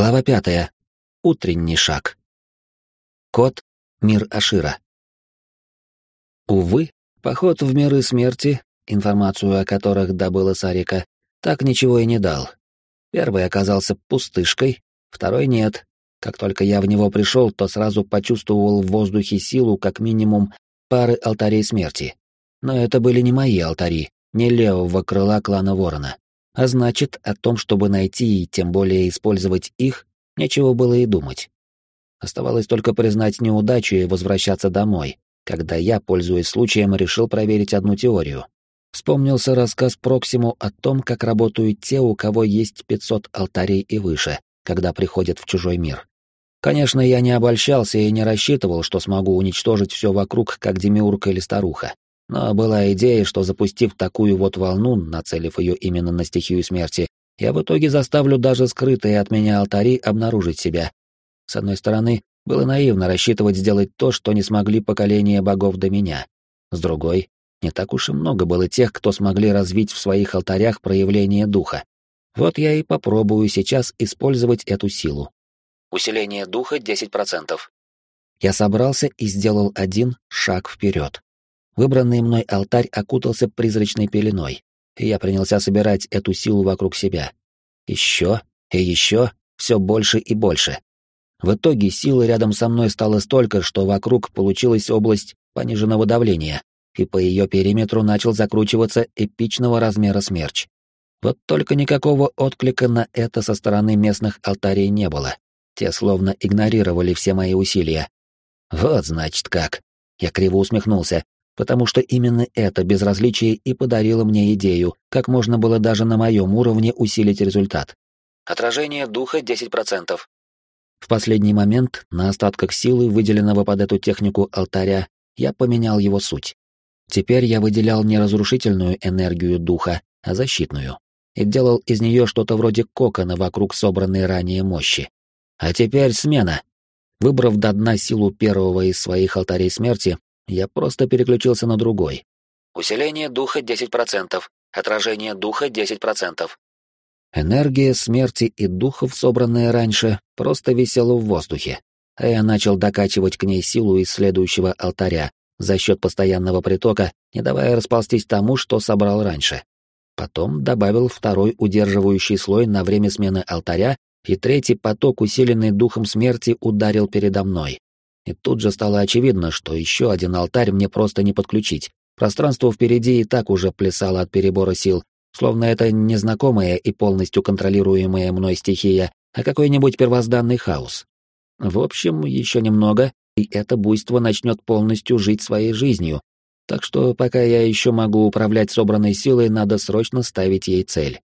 Глава пятая. Утренний шаг. Код Мир Ашира. Увы, поход в миры смерти, информацию о которых добыла Сарика, так ничего и не дал. Первый оказался пустышкой, второй нет. Как только я в него пришел, то сразу почувствовал в воздухе силу как минимум пары алтарей смерти. Но это были не мои алтари, не левого крыла клана Ворона. А значит, о том, чтобы найти и тем более использовать их, нечего было и думать. Оставалось только признать неудачу и возвращаться домой, когда я, пользуясь случаем, решил проверить одну теорию. Вспомнился рассказ Проксиму о том, как работают те, у кого есть 500 алтарей и выше, когда приходят в чужой мир. Конечно, я не обольщался и не рассчитывал, что смогу уничтожить все вокруг, как демиург или старуха. Но была идея, что запустив такую вот волну, нацелив ее именно на стихию смерти, я в итоге заставлю даже скрытые от меня алтари обнаружить себя, с одной стороны, было наивно рассчитывать сделать то, что не смогли поколения богов до меня. С другой, не так уж и много было тех, кто смогли развить в своих алтарях проявление духа. Вот я и попробую сейчас использовать эту силу. Усиление духа 10%. Я собрался и сделал один шаг вперед. Выбранный мной алтарь окутался призрачной пеленой, и я принялся собирать эту силу вокруг себя. Еще и еще, все больше и больше. В итоге силы рядом со мной стало столько, что вокруг получилась область пониженного давления, и по ее периметру начал закручиваться эпичного размера смерч. Вот только никакого отклика на это со стороны местных алтарей не было. Те словно игнорировали все мои усилия. Вот значит как. Я криво усмехнулся, потому что именно это безразличие и подарило мне идею, как можно было даже на моем уровне усилить результат. Отражение духа 10%, в последний момент, на остатках силы, выделенного под эту технику алтаря, я поменял его суть. Теперь я выделял не разрушительную энергию духа, а защитную. И делал из нее что-то вроде кокона вокруг собранной ранее мощи. А теперь смена. Выбрав до дна силу первого из своих алтарей смерти, я просто переключился на другой. Усиление духа 10%, отражение духа 10%, Энергия смерти и духов, собранная раньше, просто висела в воздухе, а я начал докачивать к ней силу из следующего алтаря за счет постоянного притока, не давая расползтись тому, что собрал раньше. Потом добавил второй удерживающий слой на время смены алтаря, и третий поток, усиленный духом смерти, ударил передо мной. И тут же стало очевидно, что еще один алтарь мне просто не подключить. Пространство впереди и так уже плясало от перебора сил, словно это незнакомая и полностью контролируемая мной стихия, а какой-нибудь первозданный хаос. В общем, еще немного, и это буйство начнет полностью жить своей жизнью, так что пока я еще могу управлять собранной силой, надо срочно ставить ей цель.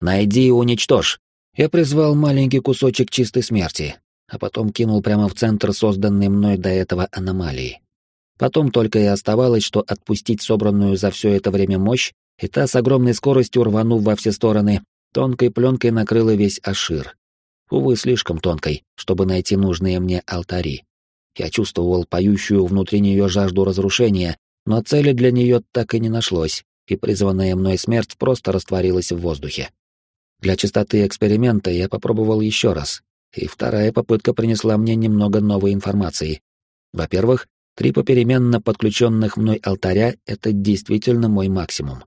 «Найди и уничтожь!» Я призвал маленький кусочек чистой смерти, а потом кинул прямо в центр созданной мной до этого аномалии. Потом только и оставалось, что отпустить собранную за все это время мощь и та с огромной скоростью рванув во все стороны, тонкой пленкой накрыла весь Ашир. Увы, слишком тонкой, чтобы найти нужные мне алтари. Я чувствовал поющую внутри нее жажду разрушения, но цели для нее так и не нашлось, и призванная мной смерть просто растворилась в воздухе. Для чистоты эксперимента я попробовал еще раз, и вторая попытка принесла мне немного новой информации. Во-первых, три попеременно подключенных мной алтаря — это действительно мой максимум.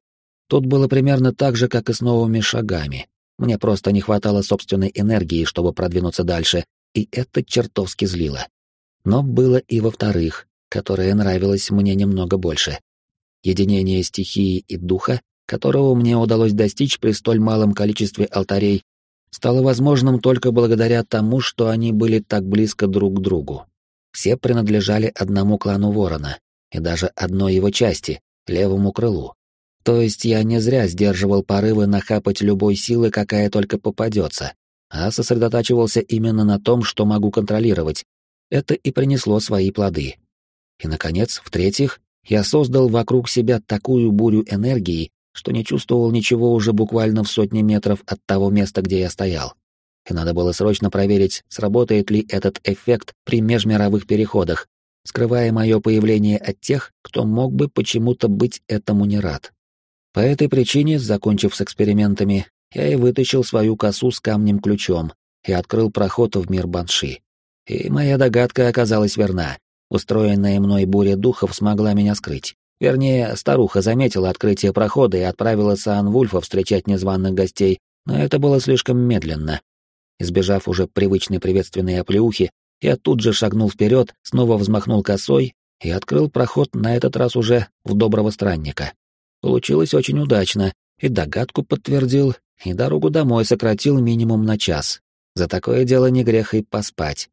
Тут было примерно так же, как и с новыми шагами. Мне просто не хватало собственной энергии, чтобы продвинуться дальше, и это чертовски злило. Но было и во-вторых, которое нравилось мне немного больше. Единение стихии и духа, которого мне удалось достичь при столь малом количестве алтарей, стало возможным только благодаря тому, что они были так близко друг к другу. Все принадлежали одному клану Ворона, и даже одной его части, левому крылу. То есть я не зря сдерживал порывы нахапать любой силы, какая только попадется, а сосредотачивался именно на том, что могу контролировать. Это и принесло свои плоды. И, наконец, в-третьих, я создал вокруг себя такую бурю энергии, что не чувствовал ничего уже буквально в сотне метров от того места, где я стоял. И надо было срочно проверить, сработает ли этот эффект при межмировых переходах, скрывая мое появление от тех, кто мог бы почему-то быть этому не рад. По этой причине, закончив с экспериментами, я и вытащил свою косу с камнем-ключом, и открыл проход в мир Банши. И моя догадка оказалась верна. Устроенная мной буря духов смогла меня скрыть. Вернее, старуха заметила открытие прохода и отправила Саан Вульфа встречать незваных гостей, но это было слишком медленно. Избежав уже привычной приветственной оплеухи, я тут же шагнул вперед, снова взмахнул косой и открыл проход на этот раз уже в доброго странника. Получилось очень удачно, и догадку подтвердил, и дорогу домой сократил минимум на час. За такое дело не грех и поспать.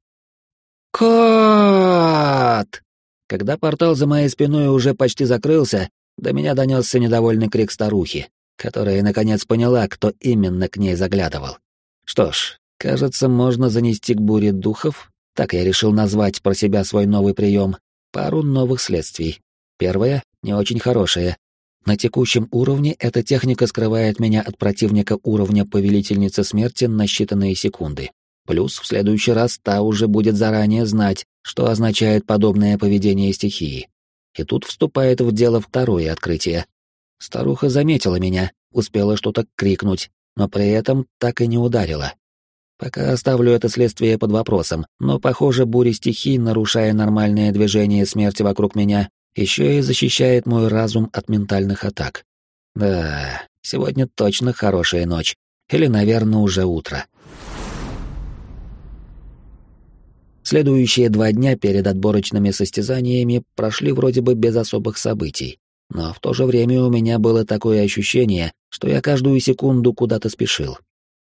«Кот!» Когда портал за моей спиной уже почти закрылся, до меня донесся недовольный крик старухи, которая наконец поняла, кто именно к ней заглядывал. Что ж, кажется, можно занести к буре духов, так я решил назвать про себя свой новый прием, пару новых следствий. Первое — не очень хорошее. На текущем уровне эта техника скрывает меня от противника уровня Повелительницы Смерти на считанные секунды. Плюс в следующий раз та уже будет заранее знать, что означает подобное поведение стихии. И тут вступает в дело второе открытие. Старуха заметила меня, успела что-то крикнуть, но при этом так и не ударила. Пока оставлю это следствие под вопросом, но, похоже, буря стихий, нарушая нормальное движение смерти вокруг меня, еще и защищает мой разум от ментальных атак. Да, сегодня точно хорошая ночь. Или, наверное, уже утро. Следующие два дня перед отборочными состязаниями прошли вроде бы без особых событий, но в то же время у меня было такое ощущение, что я каждую секунду куда-то спешил.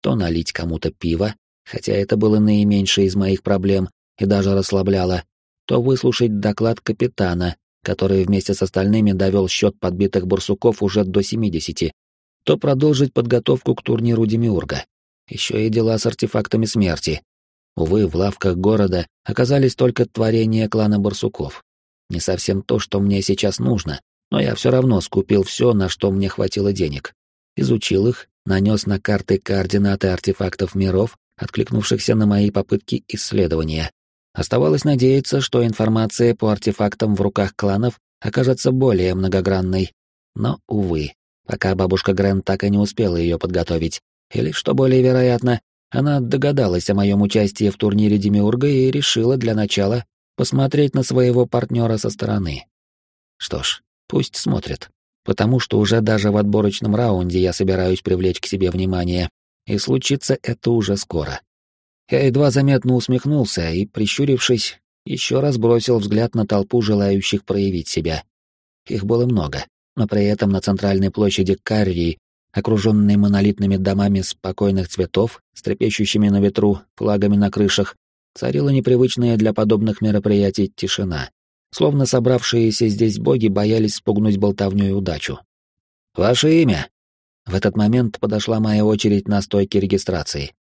То налить кому-то пиво, хотя это было наименьшее из моих проблем и даже расслабляло, то выслушать доклад капитана, который вместе с остальными довел счет подбитых барсуков уже до 70, то продолжить подготовку к турниру Демиурга. Еще и дела с артефактами смерти, Увы, в лавках города оказались только творения клана барсуков. Не совсем то, что мне сейчас нужно, но я все равно скупил все, на что мне хватило денег. Изучил их, нанес на карты координаты артефактов миров, откликнувшихся на мои попытки исследования. Оставалось надеяться, что информация по артефактам в руках кланов окажется более многогранной. Но, увы, пока бабушка Грен так и не успела ее подготовить. Или, что более вероятно, она догадалась о моем участии в турнире Демиурга и решила для начала посмотреть на своего партнера со стороны. Что ж, пусть смотрит, потому что уже даже в отборочном раунде я собираюсь привлечь к себе внимание, и случится это уже скоро. Я едва заметно усмехнулся и, прищурившись, еще раз бросил взгляд на толпу желающих проявить себя. Их было много, но при этом на центральной площади Каррии окруженный монолитными домами спокойных цветов, с трепещущими на ветру флагами на крышах, царила непривычная для подобных мероприятий тишина. Словно собравшиеся здесь боги боялись спугнуть болтовню и удачу. «Ваше имя?» В этот момент подошла моя очередь на стойке регистрации.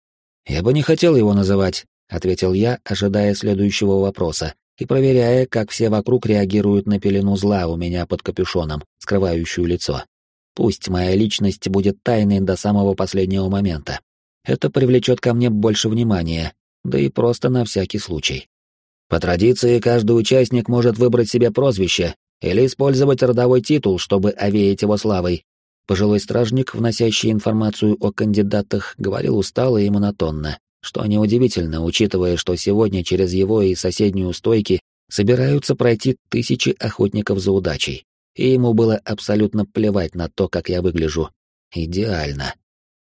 «Я бы не хотел его называть», — ответил я, ожидая следующего вопроса и проверяя, как все вокруг реагируют на пелену зла у меня под капюшоном, скрывающую лицо. Пусть моя личность будет тайной до самого последнего момента. Это привлечет ко мне больше внимания, да и просто на всякий случай. По традиции, каждый участник может выбрать себе прозвище или использовать родовой титул, чтобы овеять его славой. Пожилой стражник, вносящий информацию о кандидатах, говорил устало и монотонно, что неудивительно, учитывая, что сегодня через его и соседнюю стойки собираются пройти тысячи охотников за удачей и ему было абсолютно плевать на то, как я выгляжу. Идеально.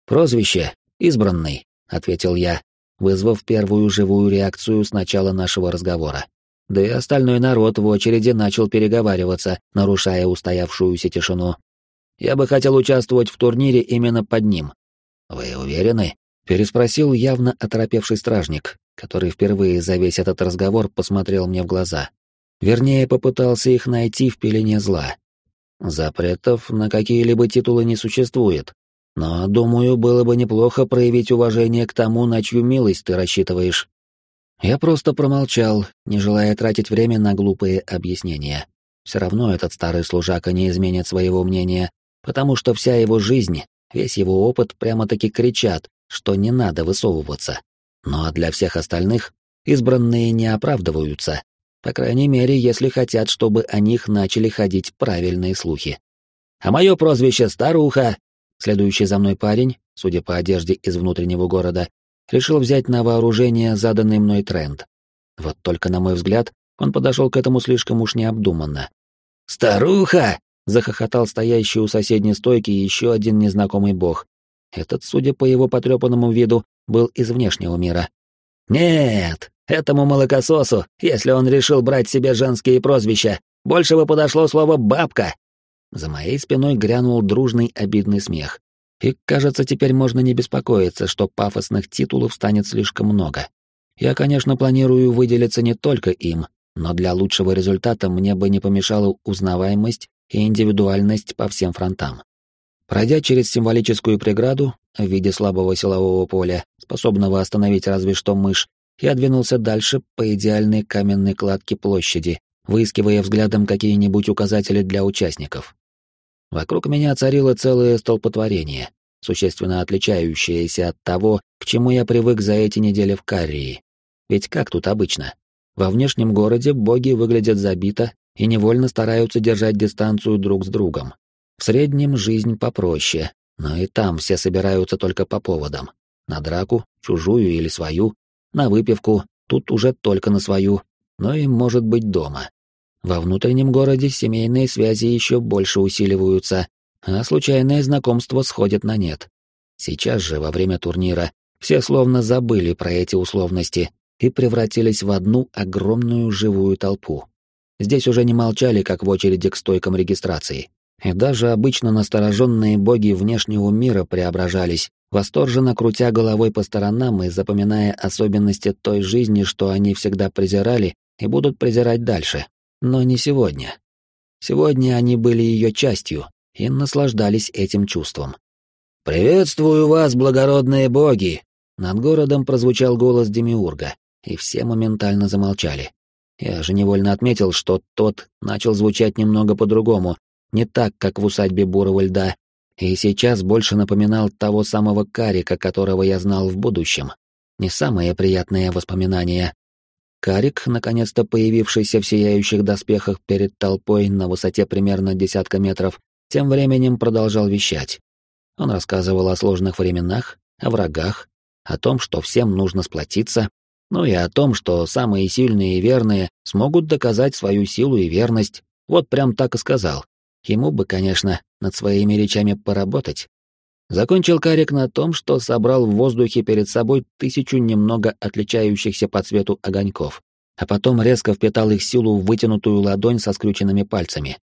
«Прозвище — избранный», — ответил я, вызвав первую живую реакцию с начала нашего разговора. Да и остальной народ в очереди начал переговариваться, нарушая устоявшуюся тишину. «Я бы хотел участвовать в турнире именно под ним». «Вы уверены?» — переспросил явно оторопевший стражник, который впервые за весь этот разговор посмотрел мне в глаза. Вернее, попытался их найти в пелене зла. Запретов на какие-либо титулы не существует. Но, думаю, было бы неплохо проявить уважение к тому, на чью милость ты рассчитываешь. Я просто промолчал, не желая тратить время на глупые объяснения. Все равно этот старый служака не изменит своего мнения, потому что вся его жизнь, весь его опыт прямо-таки кричат, что не надо высовываться. Но для всех остальных избранные не оправдываются, по крайней мере, если хотят, чтобы о них начали ходить правильные слухи. А мое прозвище Старуха, следующий за мной парень, судя по одежде из внутреннего города, решил взять на вооружение заданный мной тренд. Вот только, на мой взгляд, он подошел к этому слишком уж необдуманно. «Старуха!» — захохотал стоящий у соседней стойки еще один незнакомый бог. Этот, судя по его потрепанному виду, был из внешнего мира. «Нет, этому молокососу, если он решил брать себе женские прозвища, больше бы подошло слово «бабка». За моей спиной грянул дружный обидный смех. И, кажется, теперь можно не беспокоиться, что пафосных титулов станет слишком много. Я, конечно, планирую выделиться не только им, но для лучшего результата мне бы не помешала узнаваемость и индивидуальность по всем фронтам. Пройдя через символическую преграду в виде слабого силового поля, способного остановить разве что мышь, я двинулся дальше по идеальной каменной кладке площади, выискивая взглядом какие-нибудь указатели для участников. Вокруг меня царило целое столпотворение, существенно отличающееся от того, к чему я привык за эти недели в Каррии. Ведь как тут обычно? Во внешнем городе боги выглядят забито и невольно стараются держать дистанцию друг с другом. В среднем жизнь попроще, но и там все собираются только по поводам. На драку, чужую или свою, на выпивку, тут уже только на свою, но и может быть дома. Во внутреннем городе семейные связи еще больше усиливаются, а случайное знакомство сходит на нет. Сейчас же, во время турнира, все словно забыли про эти условности и превратились в одну огромную живую толпу. Здесь уже не молчали, как в очереди к стойкам регистрации. И даже обычно настороженные боги внешнего мира преображались, восторженно крутя головой по сторонам и запоминая особенности той жизни, что они всегда презирали и будут презирать дальше. Но не сегодня. Сегодня они были ее частью и наслаждались этим чувством. «Приветствую вас, благородные боги!» Над городом прозвучал голос Демиурга, и все моментально замолчали. Я же невольно отметил, что тот начал звучать немного по-другому, не так, как в усадьбе Бурого льда, и сейчас больше напоминал того самого Карика, которого я знал в будущем. Не самые приятные воспоминания, Карик, наконец-то появившийся в сияющих доспехах перед толпой на высоте примерно десятка метров, тем временем продолжал вещать. Он рассказывал о сложных временах, о врагах, о том, что всем нужно сплотиться, ну и о том, что самые сильные и верные смогут доказать свою силу и верность. Вот прям так и сказал. Ему бы, конечно, над своими речами поработать, Закончил Карик на том, что собрал в воздухе перед собой тысячу немного отличающихся по цвету огоньков, а потом резко впитал их силу в вытянутую ладонь со скрюченными пальцами.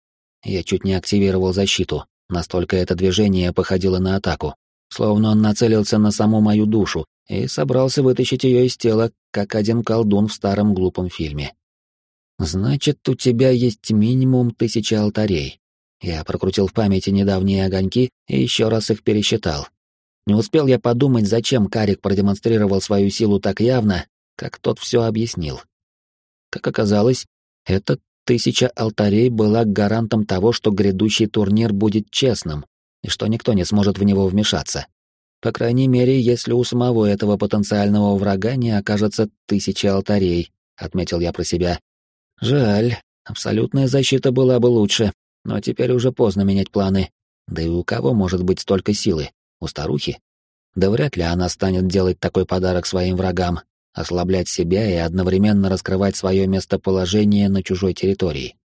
Я чуть не активировал защиту, настолько это движение походило на атаку, словно он нацелился на саму мою душу и собрался вытащить ее из тела, как один колдун в старом глупом фильме. «Значит, у тебя есть минимум тысячи алтарей», я прокрутил в памяти недавние огоньки и еще раз их пересчитал. Не успел я подумать, зачем Карик продемонстрировал свою силу так явно, как тот все объяснил. Как оказалось, эта тысяча алтарей была гарантом того, что грядущий турнир будет честным, и что никто не сможет в него вмешаться. По крайней мере, если у самого этого потенциального врага не окажется тысячи алтарей, отметил я про себя. Жаль, абсолютная защита была бы лучше, но теперь уже поздно менять планы. Да и у кого может быть столько силы? У старухи? Да вряд ли она станет делать такой подарок своим врагам, ослаблять себя и одновременно раскрывать свое местоположение на чужой территории.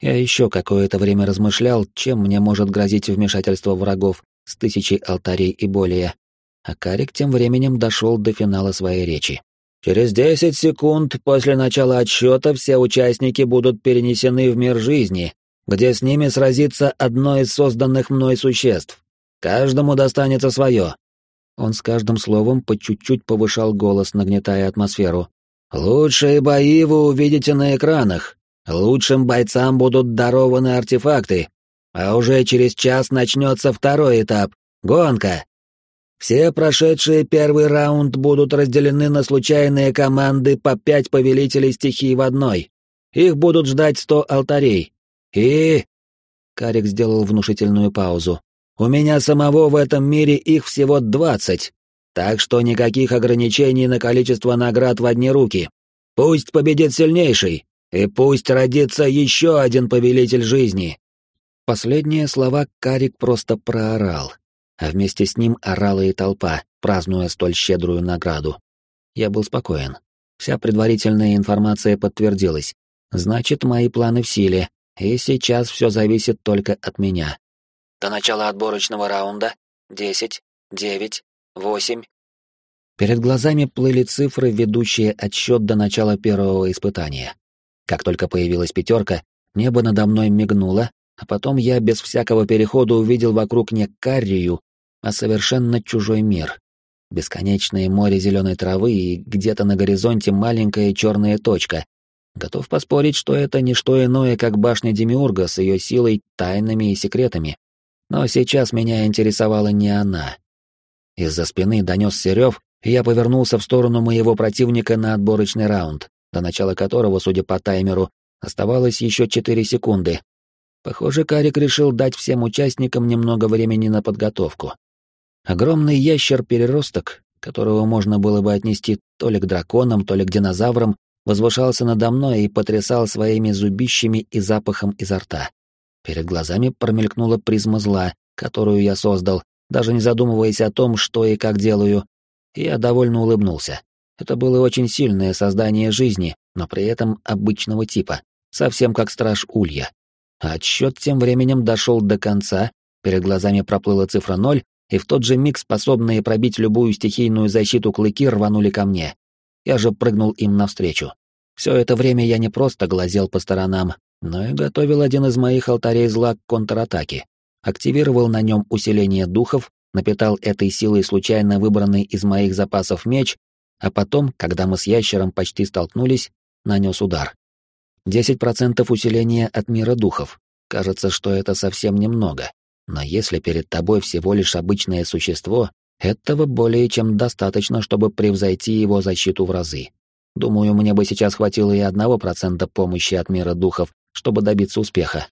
Я еще какое-то время размышлял, чем мне может грозить вмешательство врагов с тысячей алтарей и более. А Карик тем временем дошел до финала своей речи. Через десять секунд после начала отсчета все участники будут перенесены в мир жизни, где с ними сразится одно из созданных мной существ. Каждому достанется свое. Он с каждым словом по чуть-чуть повышал голос, нагнетая атмосферу. Лучшие бои вы увидите на экранах. Лучшим бойцам будут дарованы артефакты. А уже через час начнется второй этап — гонка. Все прошедшие первый раунд будут разделены на случайные команды по пять повелителей стихий в одной. Их будут ждать сто алтарей, «И...» — Карик сделал внушительную паузу. «У меня самого в этом мире их всего двадцать, так что никаких ограничений на количество наград в одни руки. Пусть победит сильнейший, и пусть родится еще один повелитель жизни». Последние слова Карик просто проорал. а вместе с ним орала и толпа, празднуя столь щедрую награду. Я был спокоен. Вся предварительная информация подтвердилась. Значит, мои планы в силе, и сейчас все зависит только от меня. До начала отборочного раунда десять, девять, восемь. Перед глазами плыли цифры, ведущие отсчет до начала первого испытания. Как только появилась пятерка, небо надо мной мигнуло, а потом я без всякого перехода увидел вокруг не каррию, а совершенно чужой мир. Бесконечное море зеленой травы и где-то на горизонте маленькая черная точка. Готов поспорить, что это не что иное, как башня Демиурга с ее силой, тайнами и секретами. Но сейчас меня интересовала не она. Из-за спины донесся рев, и я повернулся в сторону моего противника на отборочный раунд, до начала которого, судя по таймеру, оставалось еще 4 секунды, Похоже, Карик решил дать всем участникам немного времени на подготовку. Огромный ящер-переросток, которого можно было бы отнести то ли к драконам, то ли к динозаврам, возвышался надо мной и потрясал своими зубищами и запахом изо рта. Перед глазами промелькнула призма зла, которую я создал, даже не задумываясь о том, что и как делаю. я довольно улыбнулся. Это было очень сильное создание жизни, но при этом обычного типа, совсем как страж Улья. Отсчет тем временем дошел до конца, перед глазами проплыла цифра ноль, и в тот же миг способные пробить любую стихийную защиту клыки рванули ко мне. Я же прыгнул им навстречу. Все это время я не просто глазел по сторонам, но и готовил один из моих алтарей зла к контратаке. Активировал на нем усиление духов, напитал этой силой случайно выбранный из моих запасов меч, а потом, когда мы с ящером почти столкнулись, нанес удар. 10% усиления от мира духов. Кажется, что это совсем немного. Но если перед тобой всего лишь обычное существо, этого более чем достаточно, чтобы превзойти его защиту в разы. Думаю, мне бы сейчас хватило и одного процента помощи от мира духов, чтобы добиться успеха.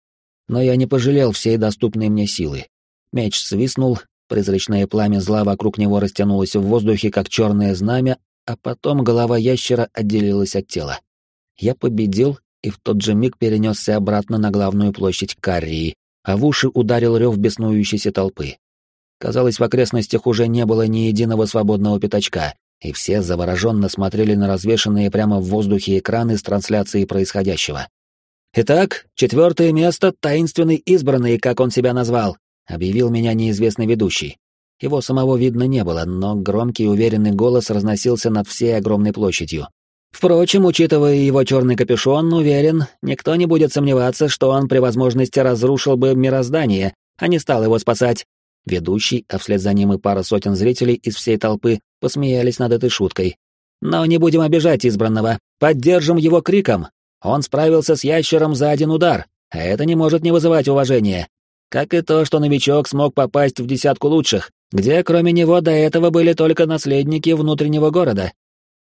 Но я не пожалел всей доступной мне силы. Меч свистнул, призрачное пламя зла вокруг него растянулось в воздухе, как черное знамя, а потом голова ящера отделилась от тела. Я победил и в тот же миг перенесся обратно на главную площадь Каррии, а в уши ударил рев беснующейся толпы. Казалось, в окрестностях уже не было ни единого свободного пятачка, и все завороженно смотрели на развешанные прямо в воздухе экраны с трансляцией происходящего. «Итак, четвертое место — таинственный избранный, как он себя назвал», — объявил меня неизвестный ведущий. Его самого видно не было, но громкий уверенный голос разносился над всей огромной площадью. Впрочем, учитывая его черный капюшон, уверен, никто не будет сомневаться, что он при возможности разрушил бы мироздание, а не стал его спасать. Ведущий, а вслед за ним и пара сотен зрителей из всей толпы посмеялись над этой шуткой. Но не будем обижать избранного, поддержим его криком. Он справился с ящером за один удар, а это не может не вызывать уважения. Как и то, что новичок смог попасть в десятку лучших, где кроме него до этого были только наследники внутреннего города,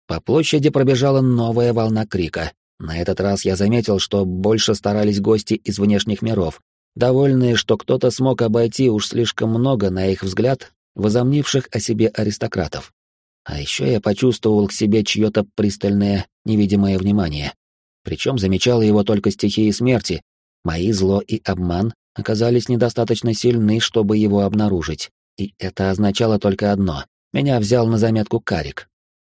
по площади пробежала новая волна крика. На этот раз я заметил, что больше старались гости из внешних миров, довольные, что кто-то смог обойти уж слишком много, на их взгляд, возомнивших о себе аристократов. А еще я почувствовал к себе чье-то пристальное, невидимое внимание. Причем замечала его только стихии смерти. Мои зло и обман оказались недостаточно сильны, чтобы его обнаружить. И это означало только одно. Меня взял на заметку Карик.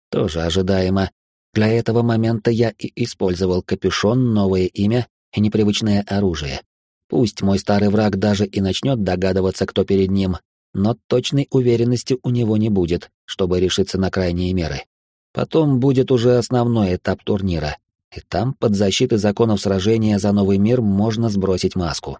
Тоже ожидаемо. Для этого момента я и использовал капюшон, новое имя и непривычное оружие. Пусть мой старый враг даже и начнет догадываться, кто перед ним, но точной уверенности у него не будет, чтобы решиться на крайние меры. Потом будет уже основной этап турнира, и там, под защитой законов сражения за новый мир, можно сбросить маску.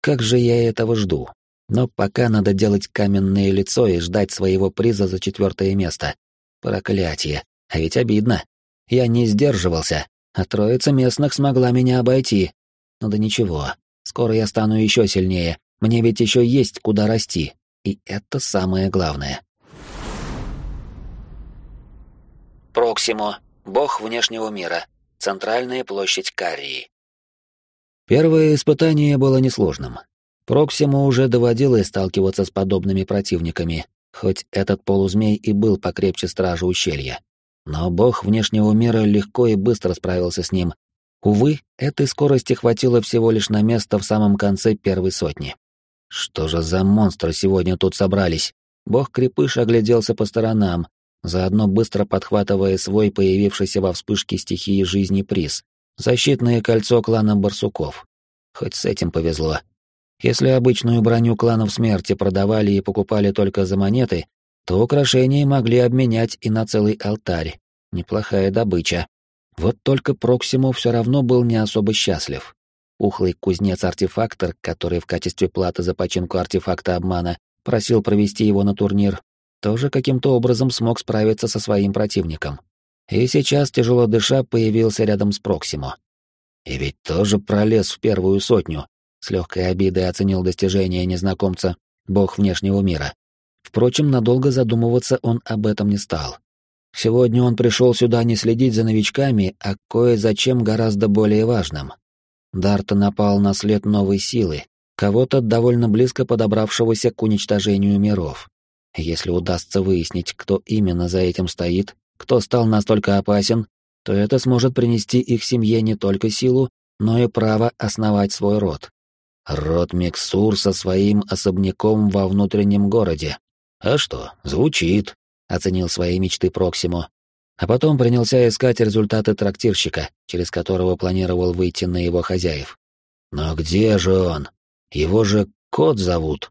Как же я этого жду? Но пока надо делать каменное лицо и ждать своего приза за четвертое место. Проклятие. А ведь обидно. Я не сдерживался, а троица местных смогла меня обойти. Ну да ничего, скоро я стану еще сильнее. Мне ведь еще есть куда расти. И это самое главное. Проксимо. Бог внешнего мира. Центральная площадь Карии. Первое испытание было несложным. Проксиму уже доводилось сталкиваться с подобными противниками, хоть этот полузмей и был покрепче стражи ущелья. Но бог внешнего мира легко и быстро справился с ним. Увы, этой скорости хватило всего лишь на место в самом конце первой сотни. Что же за монстры сегодня тут собрались? Бог-крепыш огляделся по сторонам, заодно быстро подхватывая свой появившийся во вспышке стихии жизни приз — защитное кольцо клана барсуков. Хоть с этим повезло. Если обычную броню кланов смерти продавали и покупали только за монеты, то украшения могли обменять и на целый алтарь. Неплохая добыча. Вот только Проксиму все равно был не особо счастлив. Ухлый кузнец-артефактор, который в качестве платы за починку артефакта обмана просил провести его на турнир, тоже каким-то образом смог справиться со своим противником. И сейчас, тяжело дыша, появился рядом с Проксимо. И ведь тоже пролез в первую сотню, с легкой обидой оценил достижение незнакомца, бог внешнего мира. Впрочем, надолго задумываться он об этом не стал. Сегодня он пришел сюда не следить за новичками, а кое-зачем гораздо более важным. Дарта напал на след новой силы, кого-то довольно близко подобравшегося к уничтожению миров. Если удастся выяснить, кто именно за этим стоит, кто стал настолько опасен, то это сможет принести их семье не только силу, но и право основать свой род. Род Миксур со своим особняком во внутреннем городе. А что, звучит, оценил свои мечты Проксимо. А потом принялся искать результаты трактирщика, через которого планировал выйти на его хозяев. Но где же он? Его же кот зовут.